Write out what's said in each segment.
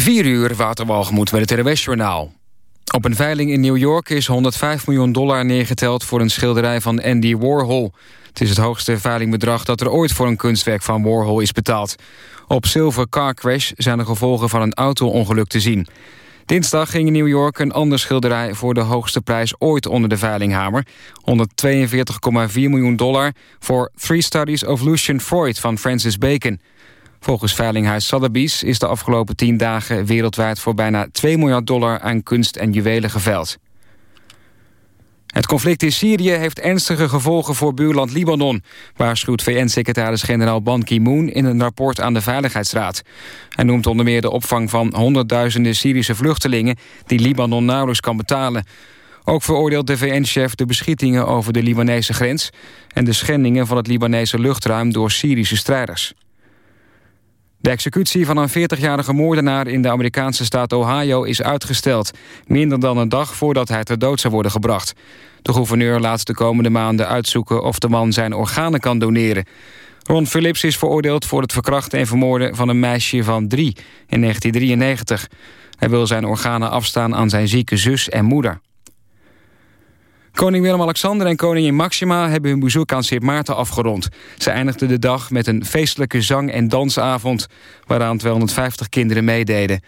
4 uur, Waterwalgemoed bij het RWS-journaal. Op een veiling in New York is 105 miljoen dollar neergeteld... voor een schilderij van Andy Warhol. Het is het hoogste veilingbedrag dat er ooit voor een kunstwerk van Warhol is betaald. Op Silver Car Crash zijn de gevolgen van een auto-ongeluk te zien. Dinsdag ging in New York een ander schilderij voor de hoogste prijs ooit onder de veilinghamer. 142,4 miljoen dollar voor Three Studies of Lucian Freud van Francis Bacon... Volgens veilinghuis Sotheby's is de afgelopen tien dagen wereldwijd voor bijna 2 miljard dollar aan kunst en juwelen geveld. Het conflict in Syrië heeft ernstige gevolgen voor buurland Libanon... waarschuwt VN-secretaris-generaal Ban Ki-moon in een rapport aan de Veiligheidsraad. Hij noemt onder meer de opvang van honderdduizenden Syrische vluchtelingen... die Libanon nauwelijks kan betalen. Ook veroordeelt de VN-chef de beschietingen over de Libanese grens... en de schendingen van het Libanese luchtruim door Syrische strijders. De executie van een 40-jarige moordenaar in de Amerikaanse staat Ohio is uitgesteld. Minder dan een dag voordat hij ter dood zou worden gebracht. De gouverneur laat de komende maanden uitzoeken of de man zijn organen kan doneren. Ron Phillips is veroordeeld voor het verkrachten en vermoorden van een meisje van drie in 1993. Hij wil zijn organen afstaan aan zijn zieke zus en moeder. Koning Willem-Alexander en koningin Maxima hebben hun bezoek aan Sint Maarten afgerond. Ze eindigden de dag met een feestelijke zang- en dansavond... waaraan 250 kinderen meededen.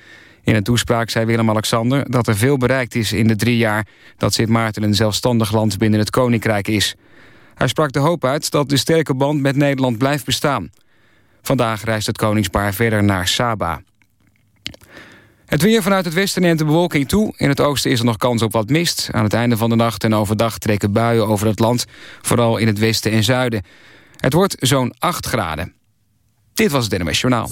In een toespraak zei Willem-Alexander dat er veel bereikt is in de drie jaar... dat Sint Maarten een zelfstandig land binnen het koninkrijk is. Hij sprak de hoop uit dat de sterke band met Nederland blijft bestaan. Vandaag reist het koningspaar verder naar Saba. Het weer vanuit het westen neemt de bewolking toe. In het oosten is er nog kans op wat mist. Aan het einde van de nacht en overdag trekken buien over het land. Vooral in het westen en zuiden. Het wordt zo'n 8 graden. Dit was het NMS Journaal.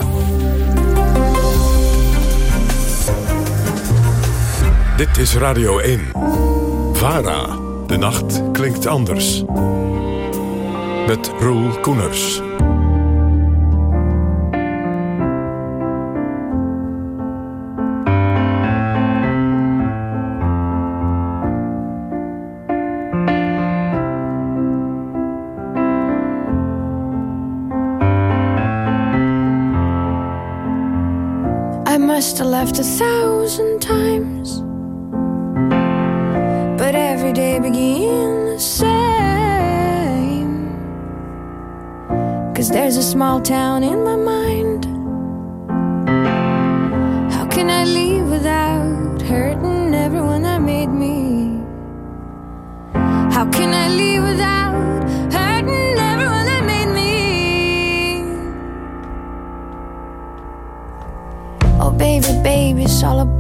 Dit is Radio 1. VARA. De nacht klinkt anders. Met Roel Koeners. Left a thousand times. But every day begins the same. Cause there's a small town in my mind. How can I leave without hurting all about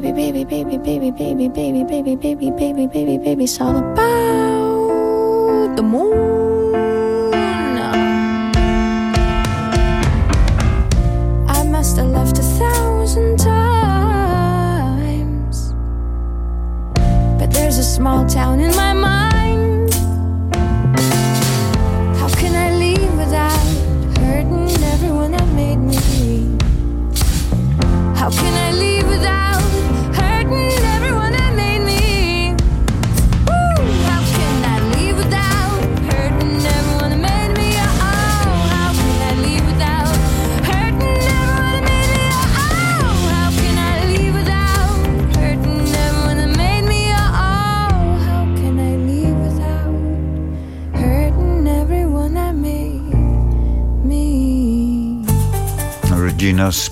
baby, baby, baby, baby, baby, baby, baby, baby, baby, baby, baby, baby, baby, it's all about the moon.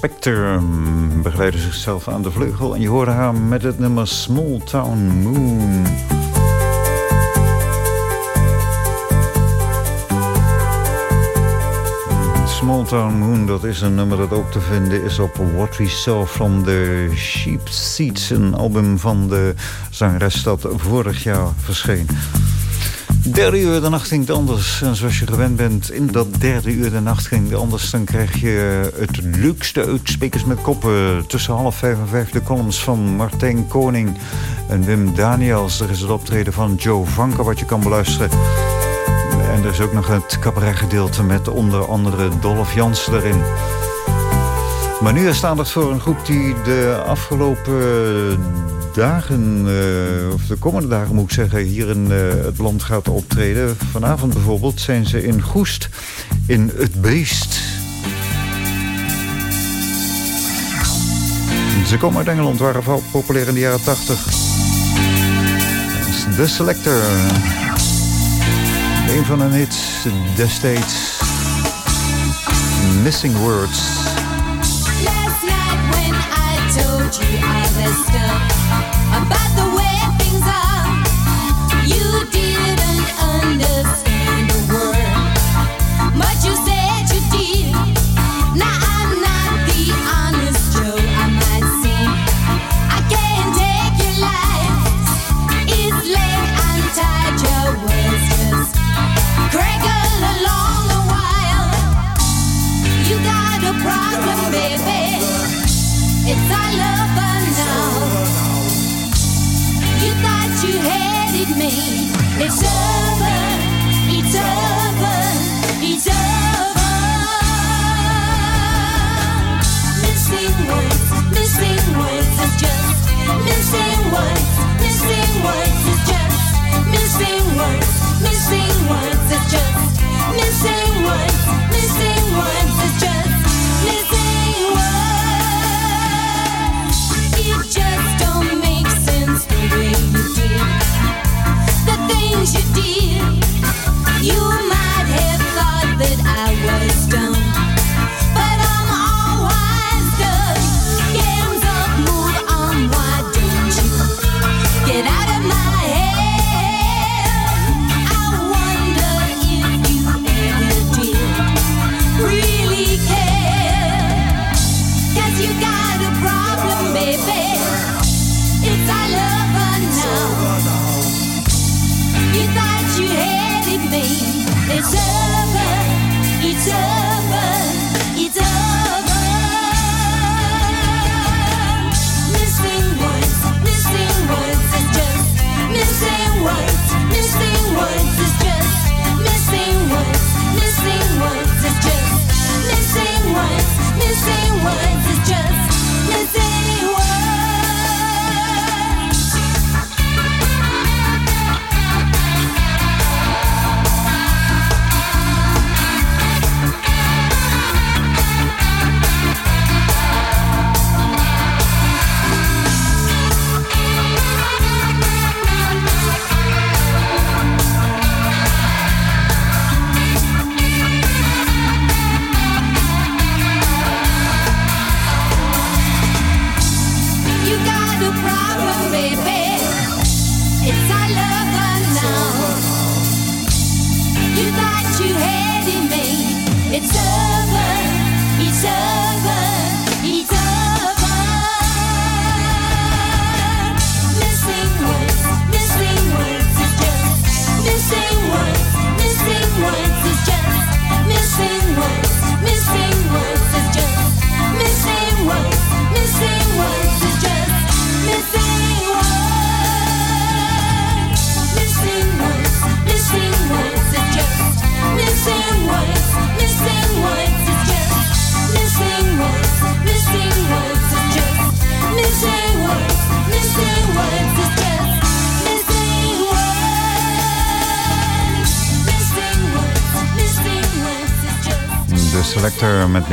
Mm, begeleidde zichzelf aan de vleugel. En je hoorde haar met het nummer Small Town Moon. Small Town Moon, dat is een nummer dat ook te vinden is op What We Saw From The Sheep Seats. Een album van de zangeres dat vorig jaar verscheen. Derde uur de nacht ging het anders. En zoals je gewend bent, in dat derde uur de nacht ging het anders. Dan krijg je het leukste uitsprekers met koppen. Tussen half vijf en vijf de columns van Martijn Koning en Wim Daniels. Er is het optreden van Joe Vanker wat je kan beluisteren. En er is ook nog het cabaretgedeelte met onder andere Dolph Jans erin. Maar nu is aandacht voor een groep die de afgelopen dagen, eh, of de komende dagen moet ik zeggen, hier in eh, het land gaat optreden. Vanavond bijvoorbeeld zijn ze in Goest, in Het Beest. Ze komen uit Engeland, waren vooral populair in de jaren 80. The Selector. Een van hun hits destijds. Missing Words. Told you I was about the way things are, Missing words, missing words missing words, things you did. You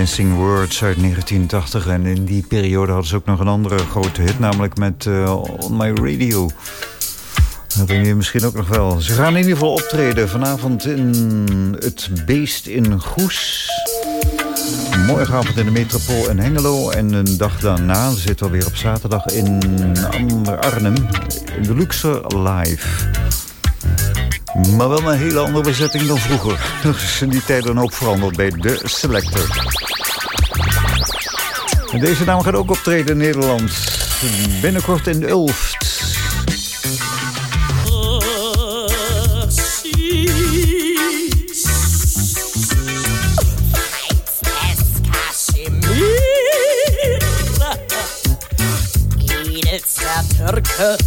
Missing Words uit 1980. En in die periode hadden ze ook nog een andere grote hit. Namelijk met eh, On My Radio. Dat denk je misschien ook nog wel. Ze gaan in ieder geval optreden vanavond in het Beest in Goes. Morgenavond in de Metropool in Hengelo. En een dag daarna, zitten alweer op zaterdag in Arnhem. In de Luxor Live. Maar wel een hele andere bezetting dan vroeger. Er is in die tijd een hoop veranderd bij de Selector. Deze dame gaat ook optreden in Nederland. Binnenkort in Ulft. Türke.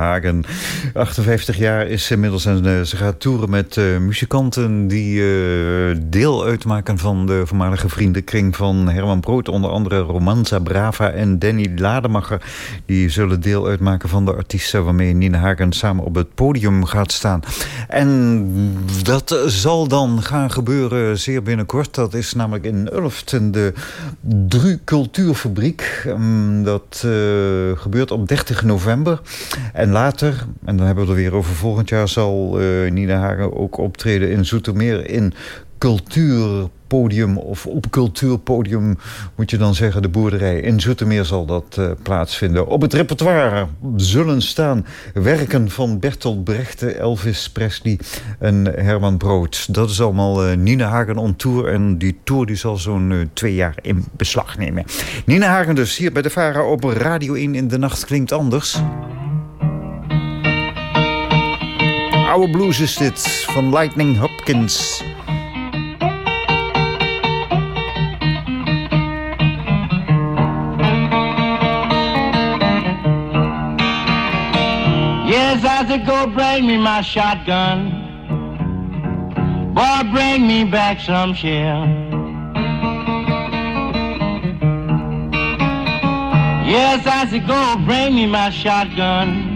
Hagen, 58 jaar, is inmiddels en eh, ze gaat toeren met eh, muzikanten die eh, deel uitmaken van de voormalige vriendenkring van Herman Brood. Onder andere Romanza Brava en Danny Lademacher. Die zullen deel uitmaken van de artiesten waarmee Nina Hagen samen op het podium gaat staan. En dat zal dan gaan gebeuren zeer binnenkort. Dat is namelijk in Ulft in de Dru Cultuurfabriek. Ehm, Dat gebeurt op 30 november. En later, en dan hebben we het er weer over volgend jaar... zal eh, Nina Hagen ook optreden in Zoetermeer in cultuurpodium... of op cultuurpodium moet je dan zeggen, de boerderij. In Zoetermeer zal dat eh, plaatsvinden. Op het repertoire zullen staan werken van Bertolt Brecht... Elvis Presley en Herman Brood. Dat is allemaal eh, Nina Hagen on tour. En die tour die zal zo'n twee jaar in beslag nemen. Nina Hagen dus hier bij de VARA op Radio 1 in de nacht klinkt anders. Oude blues is dit, van Lightning Hopkins. Yes, I said, go bring me my shotgun. Boy, bring me back some shell. Yes, I said, go bring me my shotgun.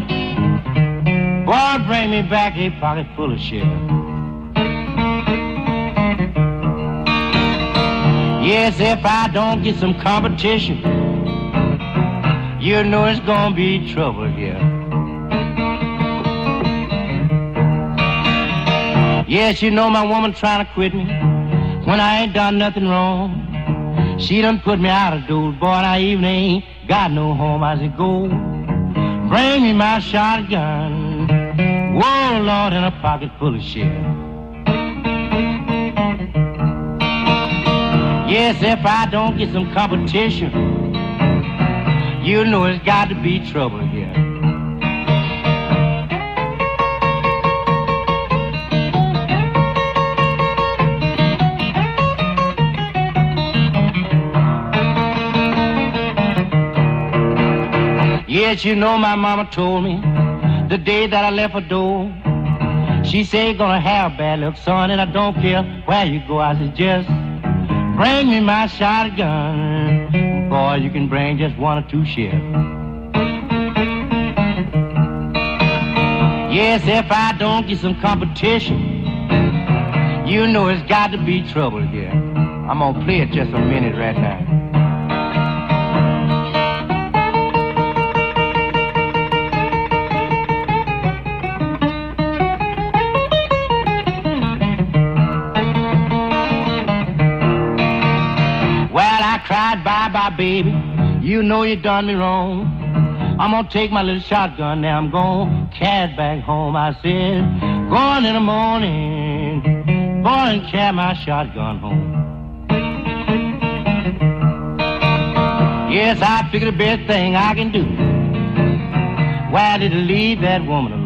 Boy, bring me back a pocket full of shell. Yes, if I don't get some competition, you know it's gonna be trouble here. Yes, you know my woman trying to quit me when I ain't done nothing wrong. She done put me out of doors, boy, and I even ain't got no home. I said, go, bring me my shotgun. Whoa, Lord, in a pocket full of shit. Yes, if I don't get some competition, you know it's got to be trouble here. Yes, you know my mama told me the day that I left her door. She said, gonna have bad luck, son, and I don't care where you go. I said, just bring me my shotgun. Boy, you can bring just one or two shells. Yes, if I don't get some competition, you know it's got to be trouble here. I'm gonna play it just a minute right now. Baby. You know you done me wrong. I'm gonna take my little shotgun now. I'm gonna it back home. I said, going in the morning, boy, and carry my shotgun home. Yes, I figure the best thing I can do. Why did I leave that woman alone?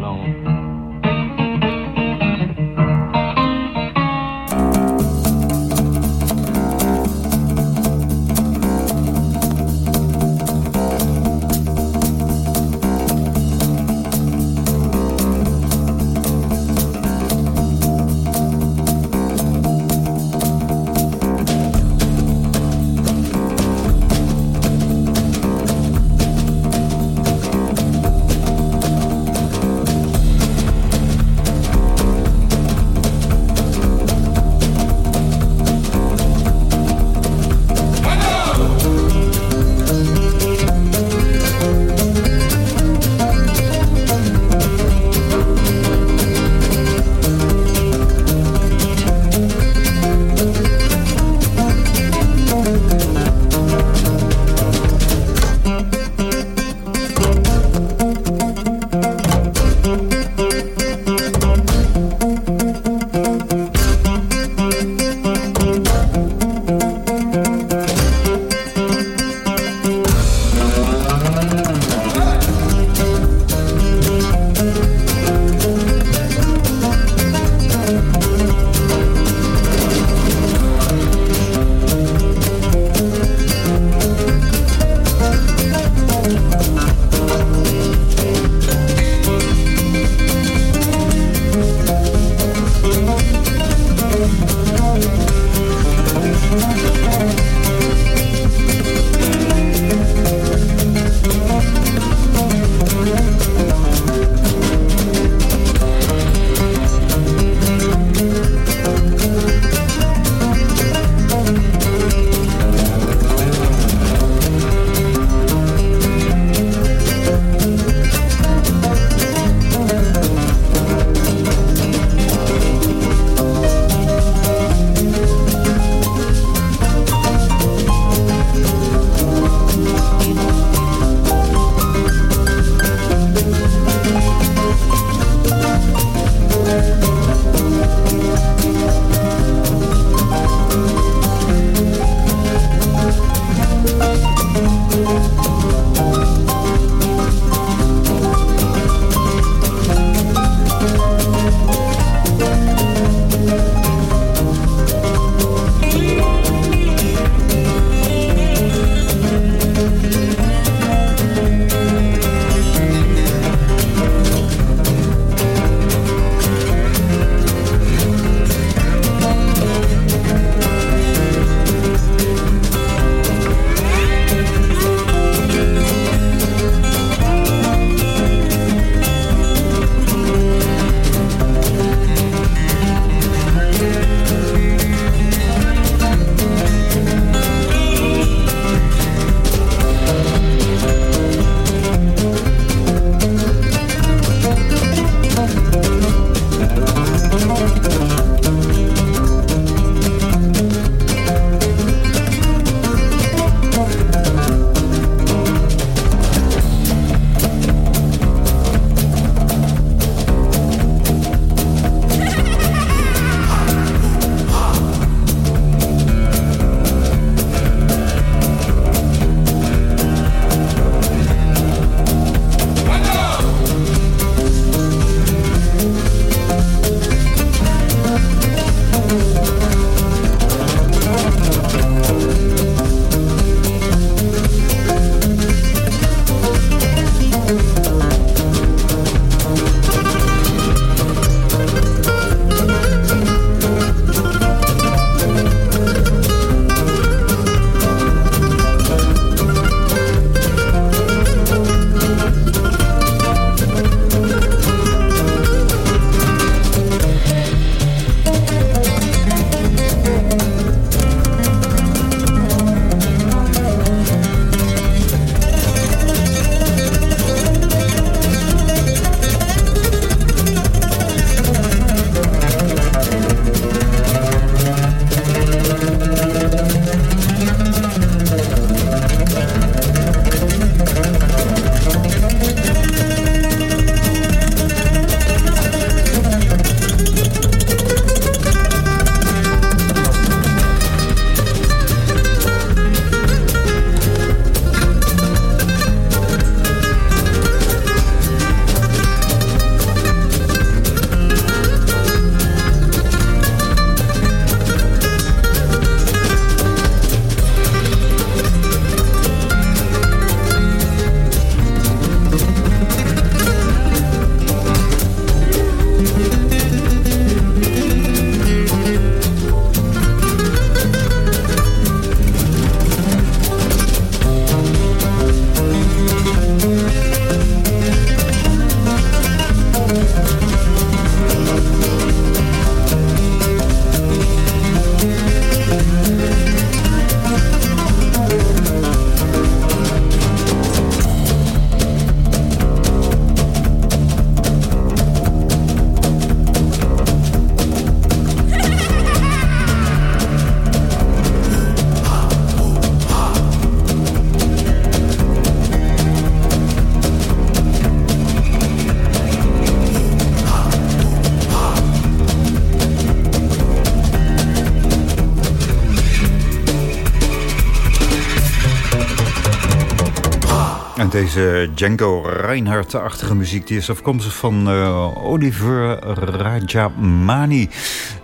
Deze Django Reinhardt-achtige muziek die is afkomstig van uh, Oliver Rajamani.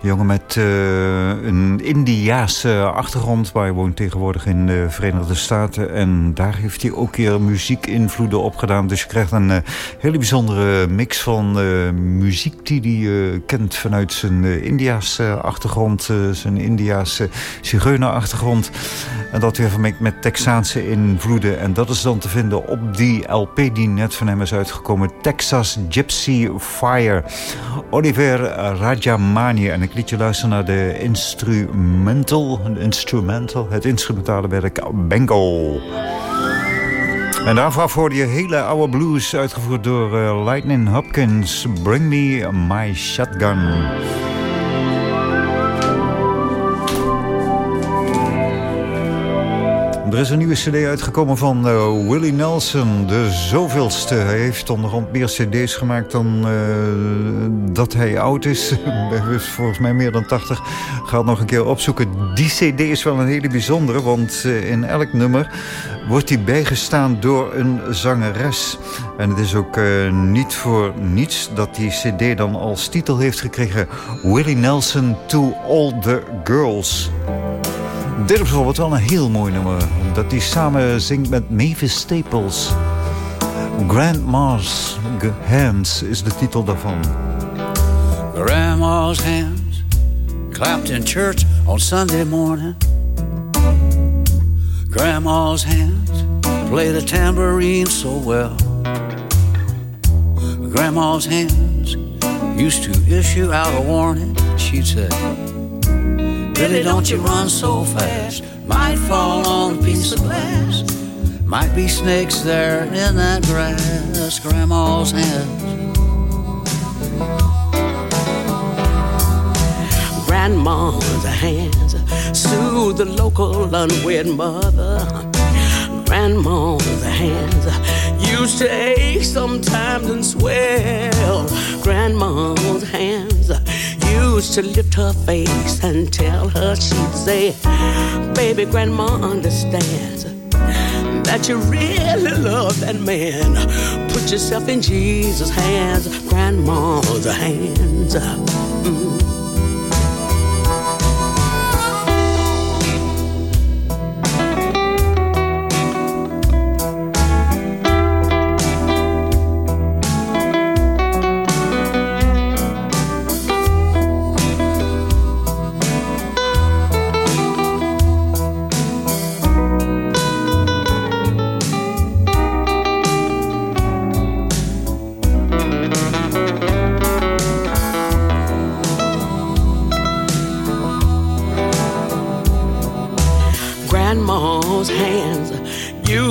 Jongen met uh, een Indiaanse achtergrond. Waar hij woont tegenwoordig in de Verenigde Staten. En daar heeft hij ook weer muziekinvloeden opgedaan. Dus je krijgt een uh, hele bijzondere mix van muziek die hij kent vanuit zijn Indiaanse achtergrond. zijn Indiaanse zigeunerachtergrond. En dat weer vermengd met Texaanse invloeden. En dat is dan te vinden op die LP die net van hem is uitgekomen. Texas Gypsy Fire. Oliver Rajamani. En ik liet je luisteren naar de instrumental. instrumental het instrumentale werk Bengo. En daarvoor hoorde je hele oude blues uitgevoerd door uh, Lightning Hopkins. Bring me my shotgun. Er is een nieuwe cd uitgekomen van uh, Willie Nelson, de zoveelste. Hij heeft onderhand meer cd's gemaakt dan uh, dat hij oud is. hij is volgens mij meer dan 80. Ga het nog een keer opzoeken. Die cd is wel een hele bijzondere, want uh, in elk nummer wordt hij bijgestaan door een zangeres. En het is ook niet voor niets dat die cd dan als titel heeft gekregen... Willie Nelson to All the Girls. Dit is bijvoorbeeld wel een heel mooi nummer. Dat hij samen zingt met Mavis Staples. Grandma's Hands is de titel daarvan. Grandma's hands clapped in church on Sunday morning. Grandma's hands played the tambourine so well. Grandma's hands used to issue out a warning. She'd say, Billy, don't you run so fast. Might fall on a piece of glass. Might be snakes there in that grass. Grandma's hands. Grandma's hands soothe the local unwed mother. Grandma's hands used to ache sometimes and swell. Grandma's hands used to lift her face and tell her she'd say, Baby, grandma understands that you really love that man. Put yourself in Jesus' hands, grandma's hands. Mm.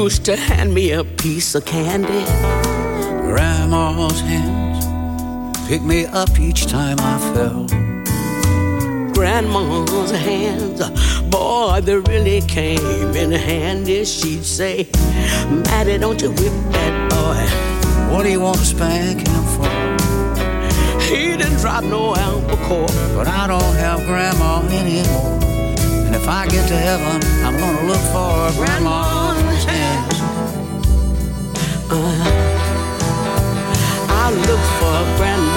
To hand me a piece of candy. Grandma's hands picked me up each time I fell. Grandma's hands, boy, they really came in handy. She'd say, Maddie, don't you whip that boy. What do you want to spank him for? He didn't drop no albacore, but I don't have grandma anymore. And if I get to heaven, I'm gonna look for grandma's hands. I look for grandma. Oh,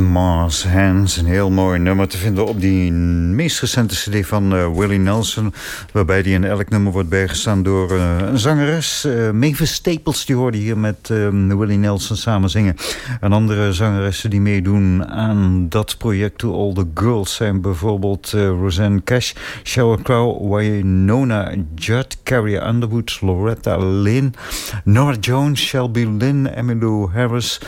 Grandma's Hands, een heel mooi nummer te vinden op die meest recente cd van uh, Willie Nelson. Waarbij die in elk nummer wordt bijgestaan door uh, een zangeres. Uh, Mavis Staples, die hoorde hier met Willie Nelson samen zingen. En andere zangeressen die meedoen aan dat project To All The Girls zijn bijvoorbeeld Roseanne Cash, Sheryl Crow, Wynonna Judd, Carrie Underwood, Loretta Lynn, Nora Jones, Shelby Lynn, Emmylou Harris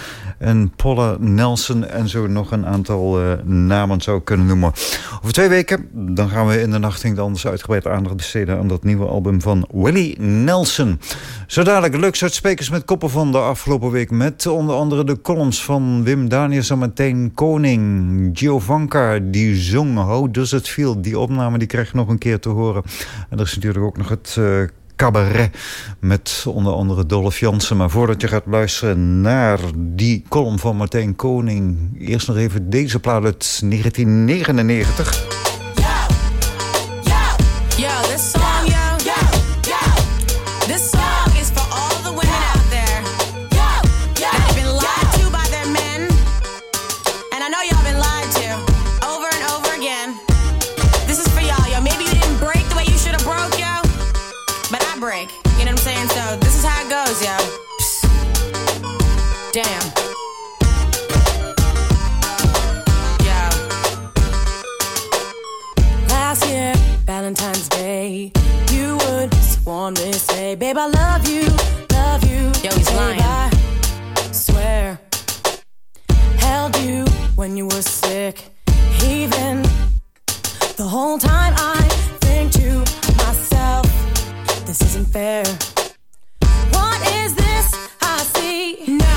en Paula Nelson en zo nog een aantal eh, namen zou kunnen noemen. Over twee weken dan gaan we in de nacht ging anders uitgebreid aandacht besteden aan dat nieuwe album van Willie Nelson. Zo dadelijk leuks uitsprekers met koppen van de afgelopen week met onder andere de columns van Wim Daniels en Koning. Giovanka die zong How Does It Feel? Die opname die krijg je nog een keer te horen. En er is natuurlijk ook nog het eh, cabaret met onder andere Dolph Jansen. Maar voordat je gaat luisteren naar die column van Martijn Koning... eerst nog even deze plaat uit 1999. Say, Babe, I love you, love you. Yo, he's lying. I swear, held you when you were sick, even the whole time I think to myself, this isn't fair. What is this I see? No.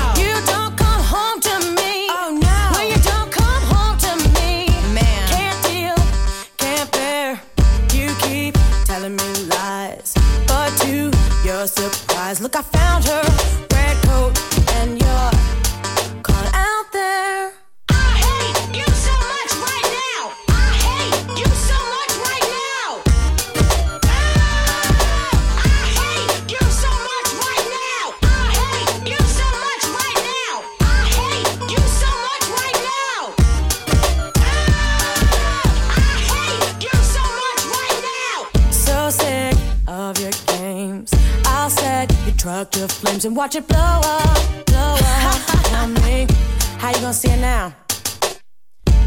Look, I found her and watch it blow up, blow up. Tell me, how you gonna see it now?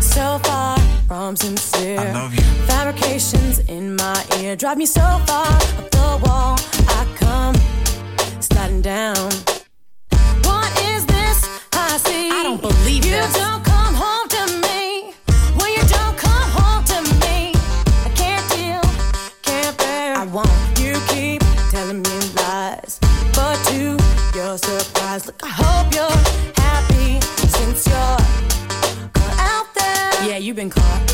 So far from sincere. I love you. Fabrications in my ear drive me so far up the wall. I come sliding down. What is this I see? I don't believe you this. don't look, I hope you're happy since you're out there. Yeah, you've been caught.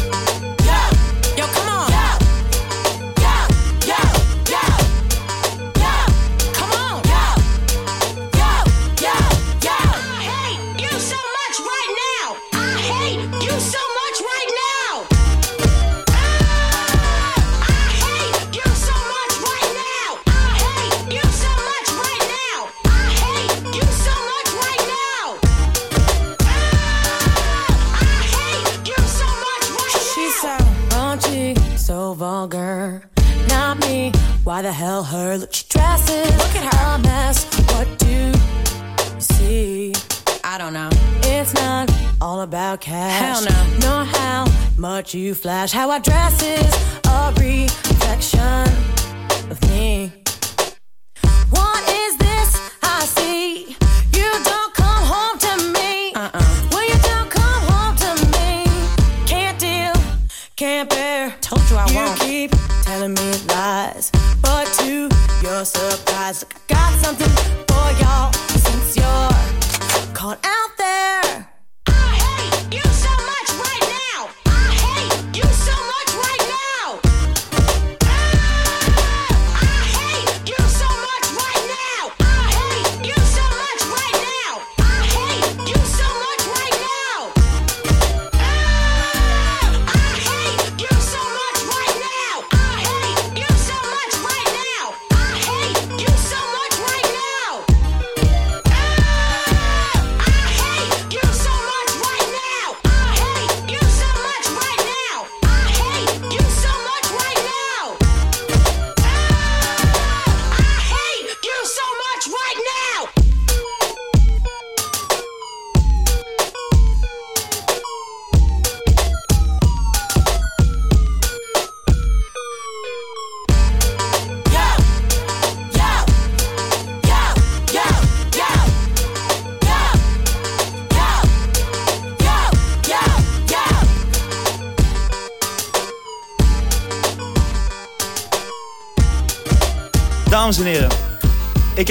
Why the hell her? Look, she dresses. Look at her. A mess. What do you see? I don't know. It's not all about cash. Hell no. Nor how much you flash. How I dress is a reflection of me. What is this I see?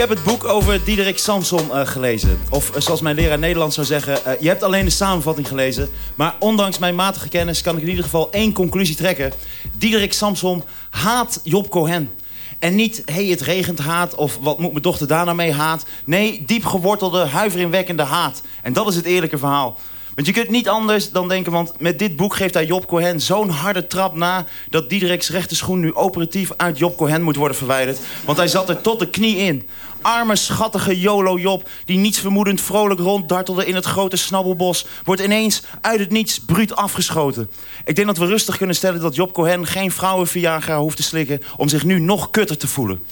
Heb het boek over Diederik Samson eh, gelezen. Of eh, zoals mijn leraar Nederlands zou zeggen, eh, je hebt alleen de samenvatting gelezen. Maar ondanks mijn matige kennis kan ik in ieder geval één conclusie trekken. Diederik Samson haat Job Cohen. En niet, hé, hey, het regent haat of wat moet mijn dochter daar nou mee haat. Nee, diep gewortelde, huiveringwekkende haat. En dat is het eerlijke verhaal. Want je kunt niet anders dan denken, want met dit boek geeft hij Job Cohen zo'n harde trap na... dat Diederik's rechterschoen nu operatief uit Job Cohen moet worden verwijderd. Want hij zat er tot de knie in. Arme, schattige YOLO Job, die niets vermoedend vrolijk ronddartelde in het grote snabbelbos... wordt ineens uit het niets bruut afgeschoten. Ik denk dat we rustig kunnen stellen dat Job Cohen geen vrouwenviagra hoeft te slikken... om zich nu nog kutter te voelen.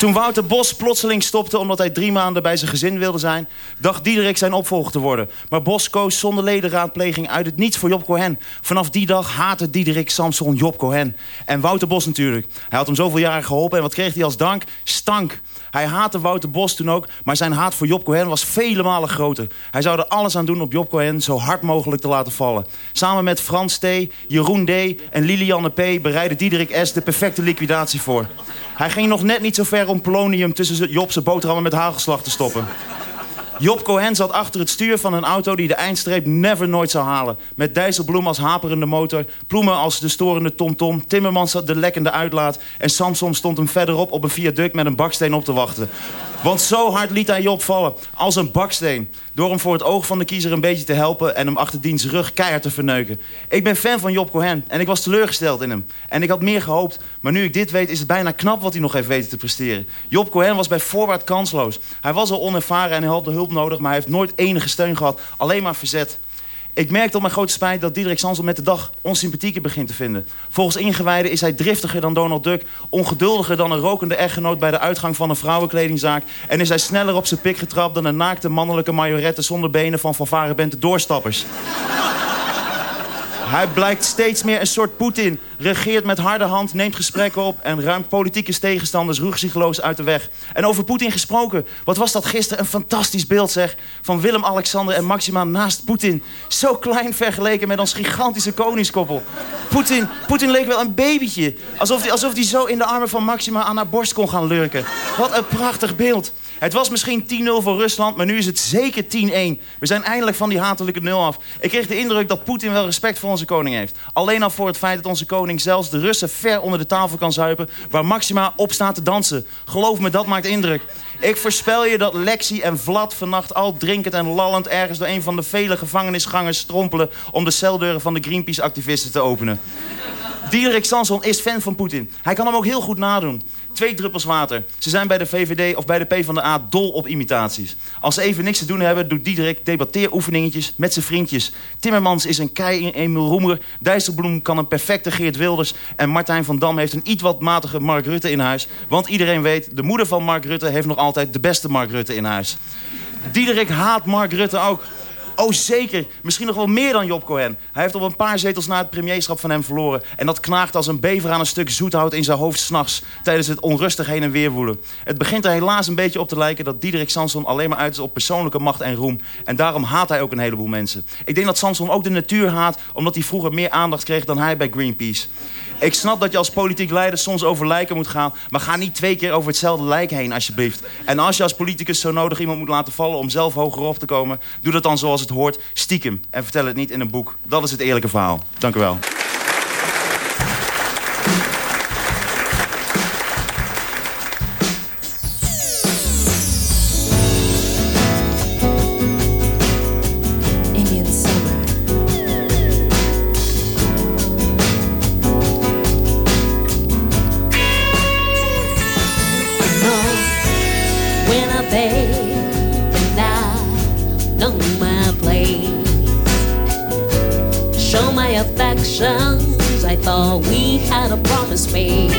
Toen Wouter Bos plotseling stopte omdat hij drie maanden bij zijn gezin wilde zijn... dacht Diederik zijn opvolger te worden. Maar Bos koos zonder ledenraadpleging uit het niets voor Job Cohen. Vanaf die dag haatte Diederik Samson Job Cohen. En Wouter Bos natuurlijk. Hij had hem zoveel jaren geholpen en wat kreeg hij als dank? Stank. Hij haatte Wouter Bos toen ook, maar zijn haat voor Job Cohen was vele malen groter. Hij zou er alles aan doen om Job Cohen zo hard mogelijk te laten vallen. Samen met Frans T., Jeroen D. en Lilianne P. bereidde Diederik S. de perfecte liquidatie voor. Hij ging nog net niet zo ver om polonium tussen Job zijn boterhammen met hagelslag te stoppen. Job Cohen zat achter het stuur van een auto die de eindstreep never nooit zou halen. Met Dijsselbloem als haperende motor, Ploemen als de storende tomtom... Timmermans de lekkende uitlaat... en Samson stond hem verderop op een viaduct met een baksteen op te wachten. Want zo hard liet hij Job vallen, als een baksteen. Door hem voor het oog van de kiezer een beetje te helpen... en hem achter diens rug keihard te verneuken. Ik ben fan van Job Cohen en ik was teleurgesteld in hem. En ik had meer gehoopt, maar nu ik dit weet... is het bijna knap wat hij nog heeft weten te presteren. Job Cohen was bij voorbaat kansloos. Hij was al onervaren en hij had de hulp nodig... maar hij heeft nooit enige steun gehad, alleen maar verzet. Ik merk tot mijn grote spijt dat Diederik Samson met de dag onsympathieker begint te vinden. Volgens ingewijden is hij driftiger dan Donald Duck... ongeduldiger dan een rokende echtgenoot bij de uitgang van een vrouwenkledingzaak... en is hij sneller op zijn pik getrapt dan een naakte mannelijke majorette... zonder benen van fanfare bent de doorstappers. Hij blijkt steeds meer een soort Poetin. Regeert met harde hand, neemt gesprekken op... en ruimt politieke tegenstanders rugziegeloos uit de weg. En over Poetin gesproken. Wat was dat gisteren een fantastisch beeld, zeg. Van Willem-Alexander en Maxima naast Poetin. Zo klein vergeleken met ons gigantische koningskoppel. Poetin, Poetin leek wel een babytje. Alsof hij alsof zo in de armen van Maxima aan haar borst kon gaan lurken. Wat een prachtig beeld. Het was misschien 10-0 voor Rusland, maar nu is het zeker 10-1. We zijn eindelijk van die hatelijke nul af. Ik kreeg de indruk dat Poetin wel respect voor onze koning heeft. Alleen al voor het feit dat onze koning zelfs de Russen ver onder de tafel kan zuipen... waar Maxima op staat te dansen. Geloof me, dat maakt indruk. Ik voorspel je dat Lexi en Vlad vannacht al drinkend en lallend... ergens door een van de vele gevangenisgangers strompelen... om de celdeuren van de Greenpeace-activisten te openen. Diederik Samson is fan van Poetin. Hij kan hem ook heel goed nadoen. Twee druppels water. Ze zijn bij de VVD of bij de PvdA dol op imitaties. Als ze even niks te doen hebben, doet Diederik debatteeroefeningetjes met zijn vriendjes. Timmermans is een kei in Emil Roemer. Dijsselbloem kan een perfecte Geert Wilders. En Martijn van Dam heeft een iets wat matige Mark Rutte in huis. Want iedereen weet, de moeder van Mark Rutte heeft nog altijd de beste Mark Rutte in huis. Diederik haat Mark Rutte ook. Oh, zeker. Misschien nog wel meer dan Job Cohen. Hij heeft op een paar zetels na het premierschap van hem verloren. En dat knaagt als een bever aan een stuk zoethout in zijn hoofd s'nachts... tijdens het onrustig heen en weer woelen. Het begint er helaas een beetje op te lijken... dat Diederik Samson alleen maar uit is op persoonlijke macht en roem. En daarom haat hij ook een heleboel mensen. Ik denk dat Samson ook de natuur haat... omdat hij vroeger meer aandacht kreeg dan hij bij Greenpeace. Ik snap dat je als politiek leider soms over lijken moet gaan... maar ga niet twee keer over hetzelfde lijk heen, alsjeblieft. En als je als politicus zo nodig iemand moet laten vallen... om zelf hoger op te komen, doe dat dan zoals het hoort, stiekem. En vertel het niet in een boek. Dat is het eerlijke verhaal. Dank u wel. Show affections. I thought we had a promise made.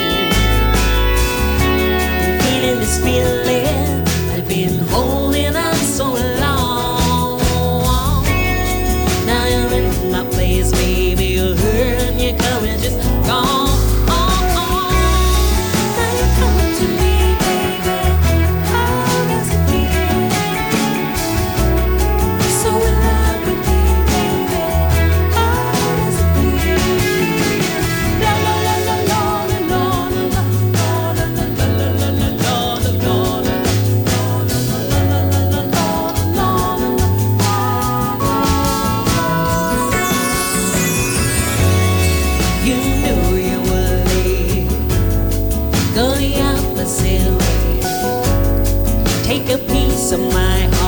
Feeling this feeling I've been holding of my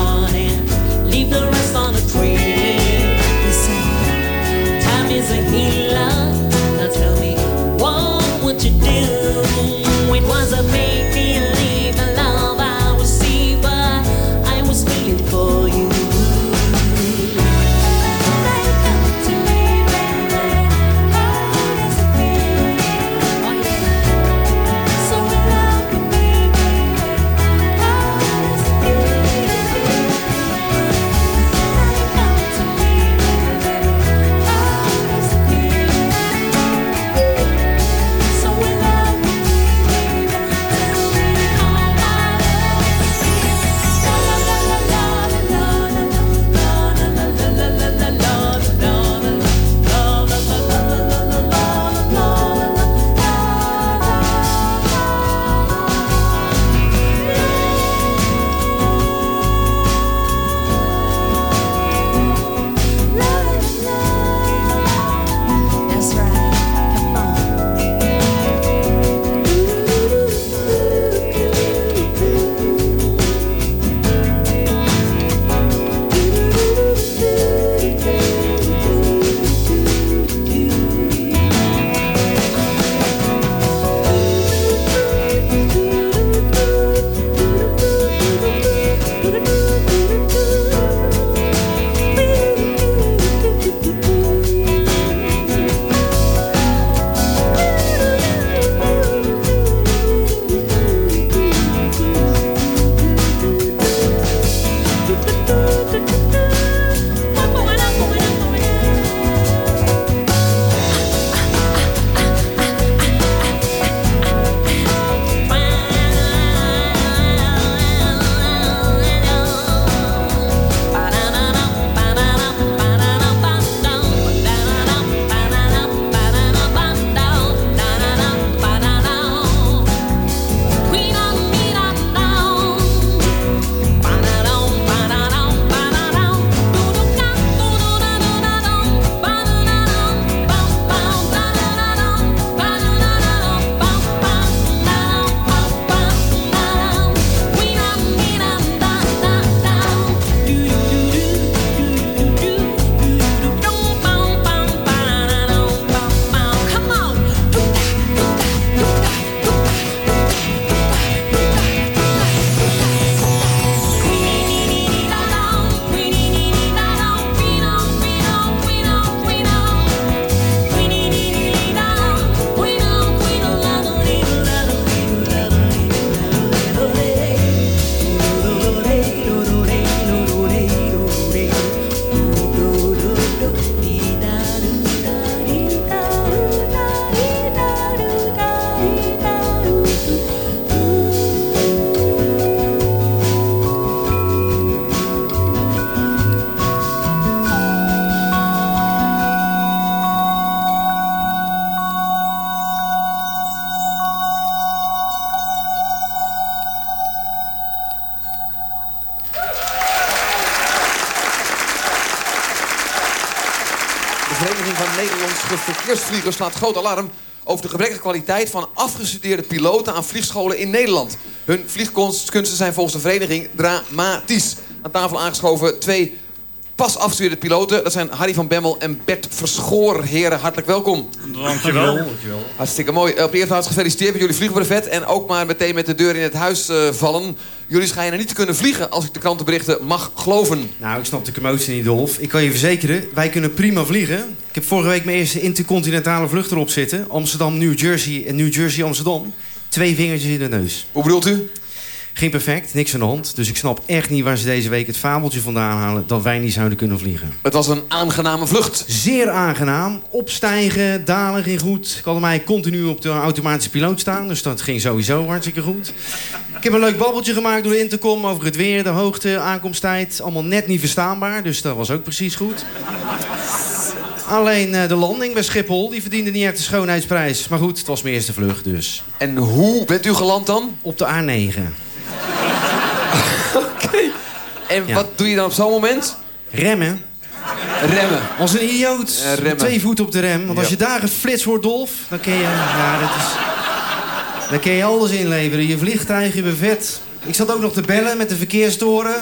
Verkeersvliegers slaat groot alarm over de gebrekkige kwaliteit van afgestudeerde piloten aan vliegscholen in Nederland. Hun vliegkunsten zijn volgens de vereniging dramatisch. Aan tafel aangeschoven twee pas afgestudeerde piloten. Dat zijn Harry van Bemmel en Bert Verschoor. Heren, hartelijk welkom. Dankjewel. Hartstikke mooi. Eh, Op de eerste plaats gefeliciteerd met jullie vliegbrevet. En ook maar meteen met de deur in het huis eh, vallen. Jullie schijnen niet te kunnen vliegen als ik de krantenberichten mag geloven. Nou, ik snap de commotie niet, Dolf. Ik kan je verzekeren, wij kunnen prima vliegen. Ik heb vorige week mijn eerste intercontinentale vlucht erop zitten. Amsterdam, New Jersey en New Jersey, Amsterdam. Twee vingertjes in de neus. Hoe bedoelt u? Geen perfect, niks aan de hand. Dus ik snap echt niet waar ze deze week het fabeltje vandaan halen... dat wij niet zouden kunnen vliegen. Het was een aangename vlucht. Zeer aangenaam. Opstijgen, dalen ging goed. Ik had mij continu op de automatische piloot staan. Dus dat ging sowieso hartstikke goed. Ik heb een leuk babbeltje gemaakt door de intercom over het weer, de hoogte, aankomsttijd. Allemaal net niet verstaanbaar, dus dat was ook precies goed. Alleen eh, de landing bij Schiphol, die verdiende niet echt de schoonheidsprijs. Maar goed, het was mijn eerste vlucht dus. En hoe bent u geland dan? Op de A9. En wat doe je dan op zo'n moment? Remmen. Remmen. Als een idioot. remmen. Met twee voeten op de rem. Want als je daar geflitst wordt, Dolf, dan kun je... Ja, dat is... Daar kun je alles inleveren. Je vliegtuig, je buffet. Ik zat ook nog te bellen met de verkeerstoren.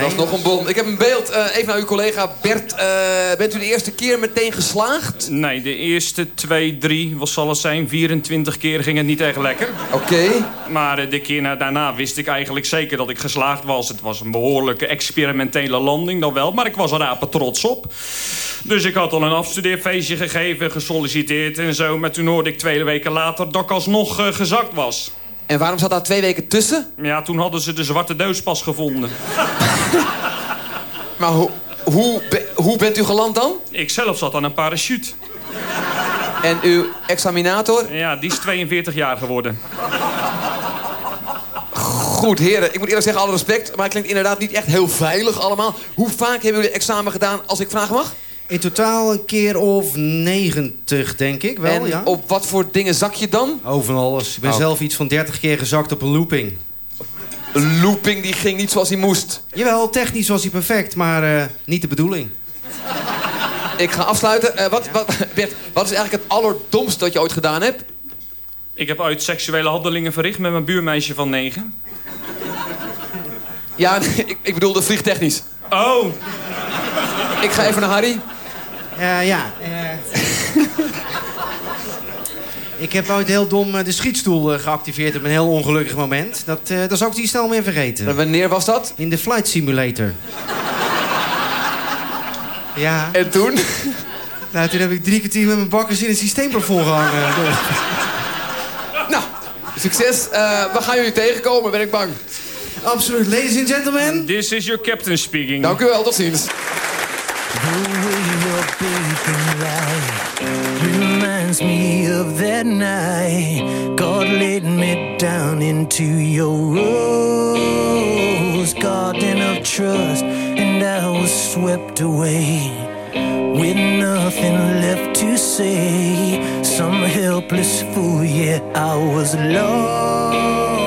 Dat is nog een bom. Ik heb een beeld. eh, even naar uw collega Bert. Eh, bent u de eerste keer meteen geslaagd? Nee, de eerste twee, drie, wat zal het zijn? 24 keer ging het niet echt lekker. Oké. Maar eh, de keer na- daarna wist ik eigenlijk zeker dat ik geslaagd was. Het was een behoorlijke experimentele landing, dan wel. Maar ik was er apen trots op. Dus ik had al een afstudeerfeestje gegeven, gesolliciteerd en zo. Maar toen hoorde ik twee weken later dat ik alsnog eh, gezakt was. En waarom zat daar twee weken tussen? Ja, toen hadden ze de zwarte doos pas gevonden. Maar hoe, hoe, be- hoe bent u geland dan? Ik zelf zat aan een parachute. En uw examinator? Ja, die is 42 jaar geworden. Goed, heren. Ik moet eerlijk zeggen, alle respect. Maar het klinkt inderdaad niet echt heel veilig allemaal. Hoe vaak hebben jullie examen gedaan, als ik vragen mag? In totaal een keer of 90, denk ik wel, en ja. op wat voor dingen zak je dan? Van alles. Ik ben Oh. zelf iets van 30 keer gezakt op een looping. Een looping die ging niet zoals hij moest. Jawel, technisch was hij perfect, maar eh, niet de bedoeling. Ik ga afsluiten. Eh, wat, wat, Bert, wat is eigenlijk het allerdomste dat je ooit gedaan hebt? Ik heb uit seksuele handelingen verricht met mijn buurmeisje van 9. Ja, ik, ik bedoelde vliegtechnisch. Oh, Ik ga even naar Harry. Ja, ja. eh. ik heb ooit heel dom eh, de schietstoel geactiveerd op een heel ongelukkig moment. Dat, eh dat zou ik niet snel meer vergeten. En wanneer was dat? In de Flight Simulator. ja. En toen? Nou, toen heb ik drie kwartier met mijn bakkers in het systeemplafond gehangen. Nou, succes. Eh, we gaan jullie tegenkomen, ben ik bang. Absoluut. Ladies and gentlemen. this is your captain speaking. Dank u wel, tot ziens. Reminds me of that night. God laid me down into your rose garden of trust and I was swept away with nothing left to say. Some helpless fool yeah I was lost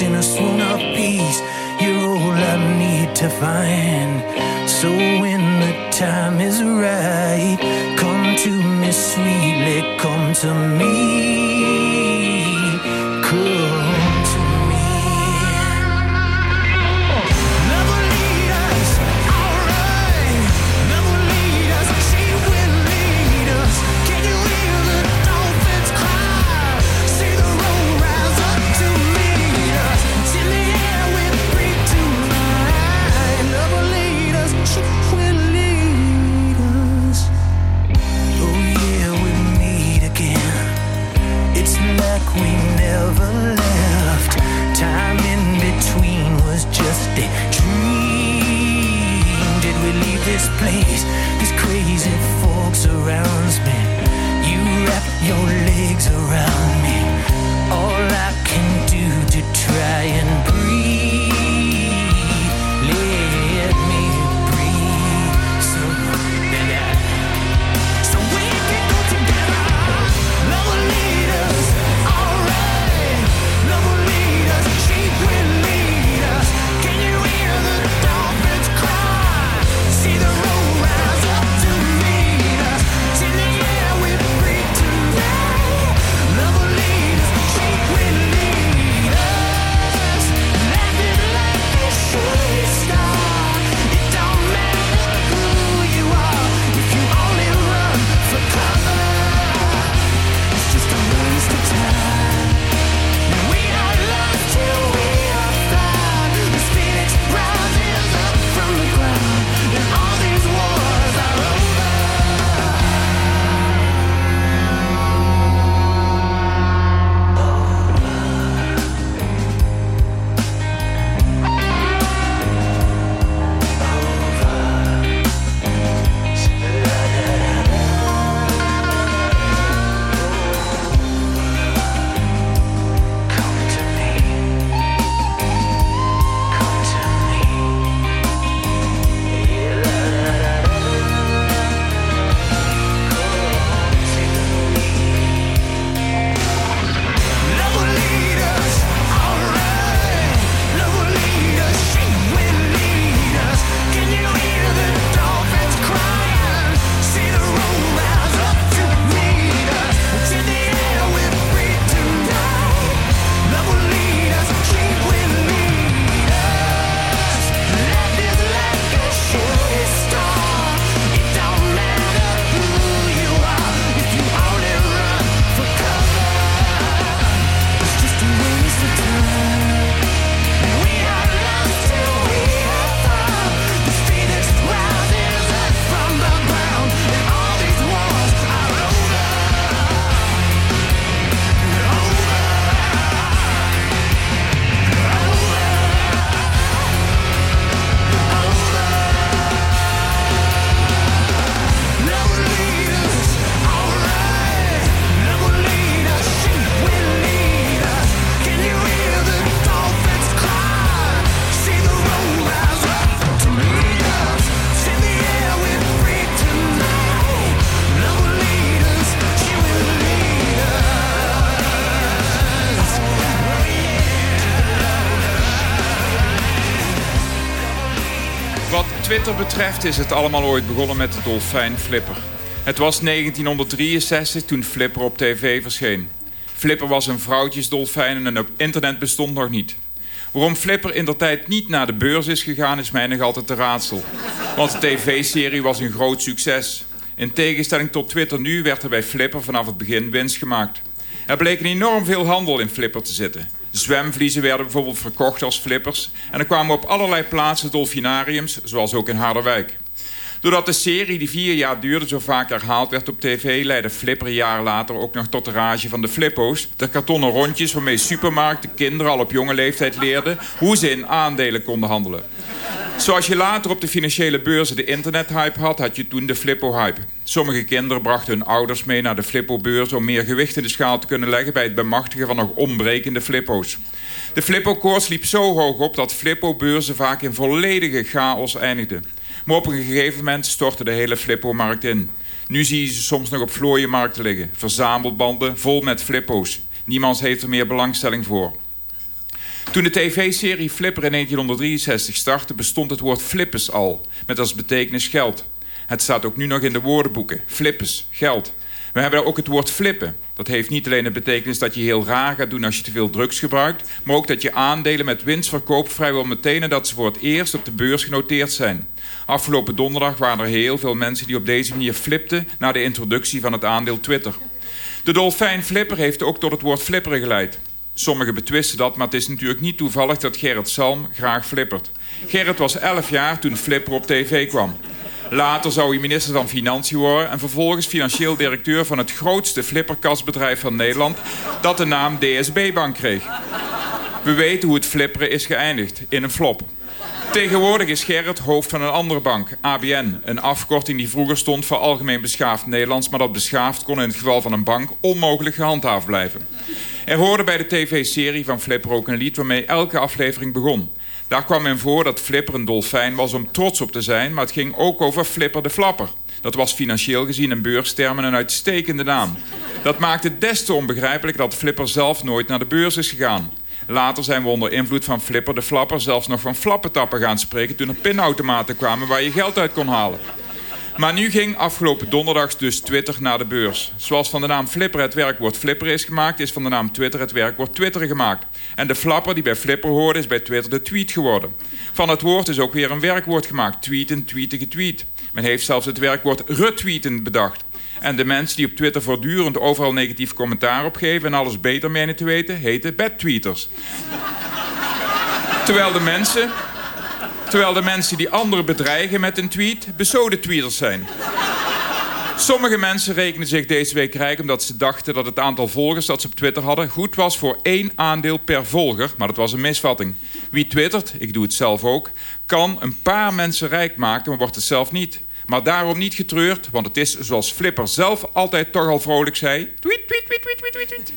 in a swoon of peace. You're all I need to find. So when the time is right. Come to me sweetly come to me left. Time in between was just a dream. Did we leave this place? Crazy surrounds me. You wrap your legs around me. All I can do to try and breathe. Twitter betreft is het allemaal ooit begonnen met de dolfijn Flipper. Het was 1963 toen Flipper op tv verscheen. Flipper was een vrouwtjesdolfijn en op internet bestond nog niet. Waarom Flipper in der tijd niet naar de beurs is gegaan is mij nog altijd een raadsel. Want de tv-serie was een groot succes. In tegenstelling tot Twitter nu werd er bij Flipper vanaf het begin winst gemaakt. Er bleek een enorm veel handel in Flipper te zitten. Zwemvliezen werden bijvoorbeeld verkocht als flippers... en er kwamen op allerlei plaatsen dolfinariums, zoals ook in Harderwijk. Doordat de serie die vier jaar duurde zo vaak herhaald werd op tv... leidde Flipper een jaar later ook nog tot de rage van de flippo's. De kartonnen rondjes waarmee supermarkten kinderen al op jonge leeftijd leerden... hoe ze in aandelen konden handelen. Zoals je later op de financiële beurzen de internethype had... had je toen de flippo-hype. Sommige kinderen brachten hun ouders mee naar de flippo-beurs... om meer gewicht in de schaal te kunnen leggen... bij het bemachtigen van nog onbrekende flippo's. De flippo-koers liep zo hoog op dat flippo-beurzen vaak in volledige chaos eindigden. Maar op een gegeven moment stortte de hele flippo-markt in. Nu zie je ze soms nog op vlooienmarkten liggen. Verzamelbanden vol met flippo's. Niemand heeft er meer belangstelling voor. Toen de tv-serie Flipper in 1963 startte... bestond het woord flippes al, met als betekenis geld. Het staat ook nu nog in de woordenboeken. Flippes, geld. We hebben ook het woord flippen. Dat heeft niet alleen de betekenis dat je heel raar gaat doen als je te veel drugs gebruikt... maar ook dat je aandelen met winst verkoopt vrijwel meteen... nadat ze voor het eerst op de beurs genoteerd zijn. Afgelopen donderdag waren er heel veel mensen die op deze manier flipten... na de introductie van het aandeel Twitter. De dolfijn Flipper heeft ook tot het woord flipperen geleid. Sommigen betwisten dat, maar het is natuurlijk niet toevallig dat Gerrit Salm graag flippert. Gerrit was 11 jaar toen Flipper op tv kwam. Later zou hij minister van Financiën worden... en vervolgens financieel directeur van het grootste flipperkastbedrijf van Nederland... dat de naam DSB Bank kreeg. We weten hoe het flipperen is geëindigd, in een flop. Tegenwoordig is Gerrit hoofd van een andere bank, ABN. Een afkorting die vroeger stond voor Algemeen Beschaafd Nederlands... maar dat beschaafd kon in het geval van een bank onmogelijk gehandhaafd blijven. Er hoorde bij de tv-serie van Flipper ook een lied waarmee elke aflevering begon. Daar kwam in voor dat Flipper een dolfijn was om trots op te zijn... maar het ging ook over Flipper de Flapper. Dat was financieel gezien in beurstermen een uitstekende naam. Dat maakte het des te onbegrijpelijk dat Flipper zelf nooit naar de beurs is gegaan. Later zijn we onder invloed van Flipper de Flapper zelfs nog van flappetappen gaan spreken... toen er pinautomaten kwamen waar je geld uit kon halen. Maar nu ging afgelopen donderdag dus Twitter naar de beurs. Zoals van de naam Flipper het werkwoord Flipper is gemaakt... is van de naam Twitter het werkwoord Twitter gemaakt. En de flapper die bij Flipper hoorde is bij Twitter de tweet geworden. Van het woord is ook weer een werkwoord gemaakt. Tweeten, tweeten, getweet. Men heeft zelfs het werkwoord retweeten bedacht. En de mensen die op Twitter voortdurend overal negatief commentaar opgeven... en alles beter menen te weten, heten bedtweeters. Terwijl de mensen Terwijl de mensen die anderen bedreigen met een tweet bezoden tweeters zijn. Sommige mensen rekenen zich deze week rijk omdat ze dachten dat het aantal volgers dat ze op Twitter hadden goed was voor één aandeel per volger. Maar dat was een misvatting. Wie twittert, ik doe het zelf ook, kan een paar mensen rijk maken, maar wordt het zelf niet. Maar daarom niet getreurd, want het is zoals Flipper zelf altijd toch al vrolijk zei. Tweet, tweet, tweet, tweet, tweet, tweet,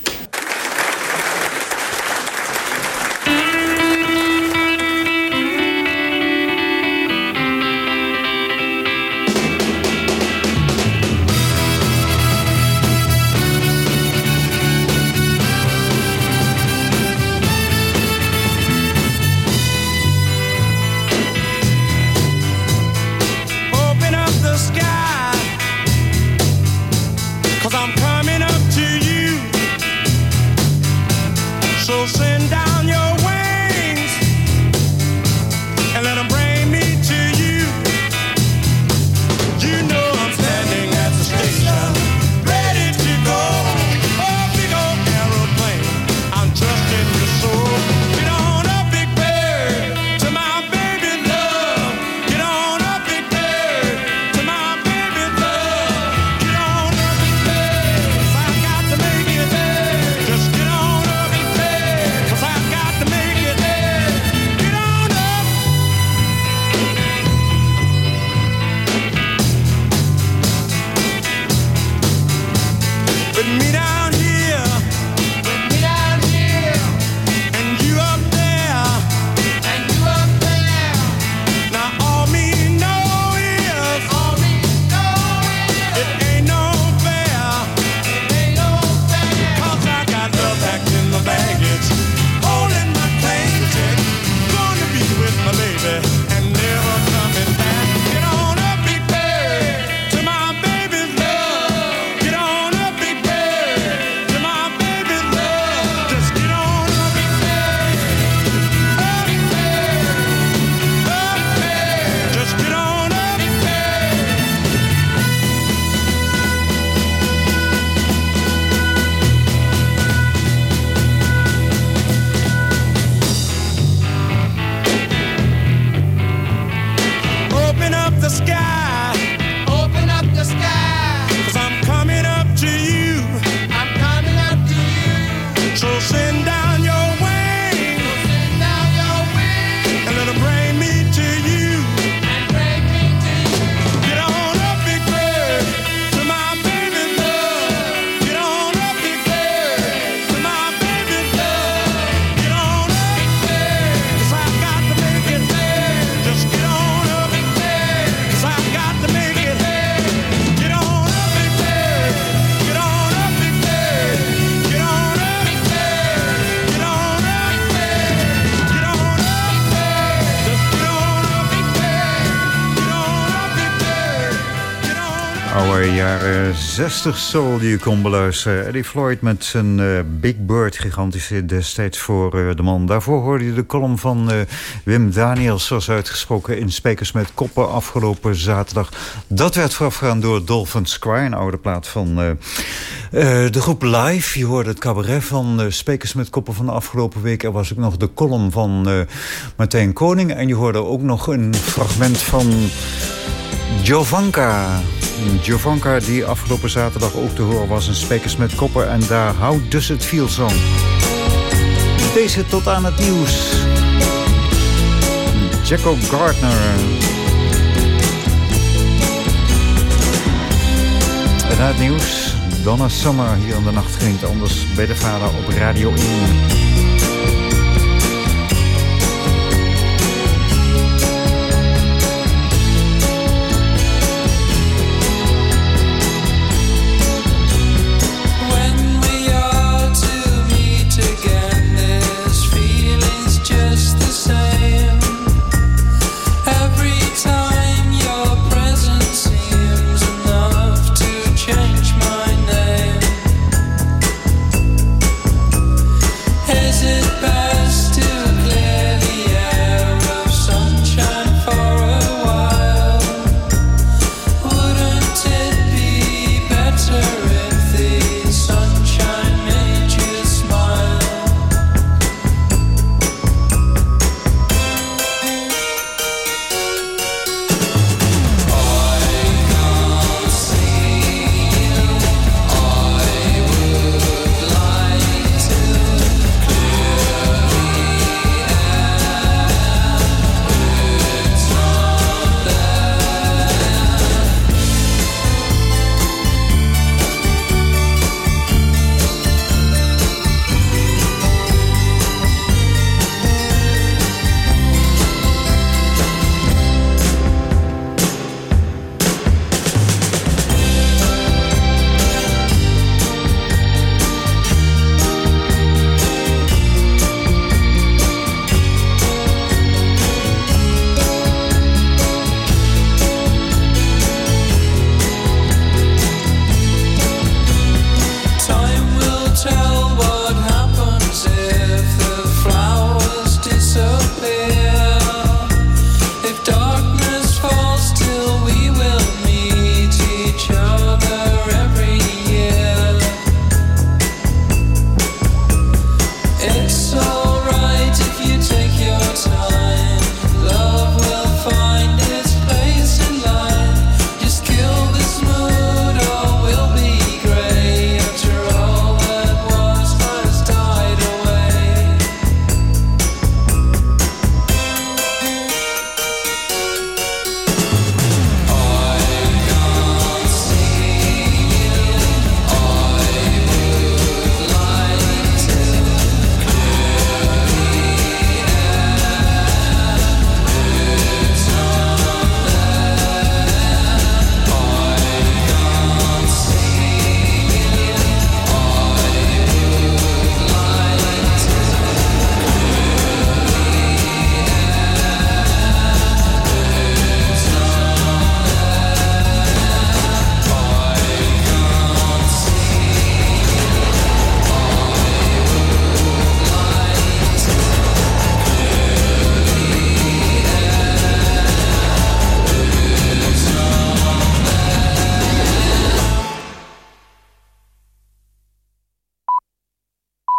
60 soul die je kon beluisteren. Eddie Floyd met zijn eh, Big Bird, gigantische destijds voor eh, de man. Daarvoor hoorde je de column van eh, Wim Daniels... zoals uitgesproken in Spekers met Koppen afgelopen zaterdag. Dat werd voorafgegaan door Dolphin Squire, een oude plaat van de groep Live. Je hoorde het cabaret van Spekers met Koppen van de afgelopen week. Er was ook nog de column van Martijn Koning. En je hoorde ook nog een fragment van... Jovanka. Jovanka die afgelopen zaterdag ook te horen was in Spekers met Koppen. En daar houdt dus het viel zo. Deze tot aan het nieuws. Jacko Gardner. En na het nieuws, Donna Summer hier aan de nacht klinkt anders bij de vader op Radio 1.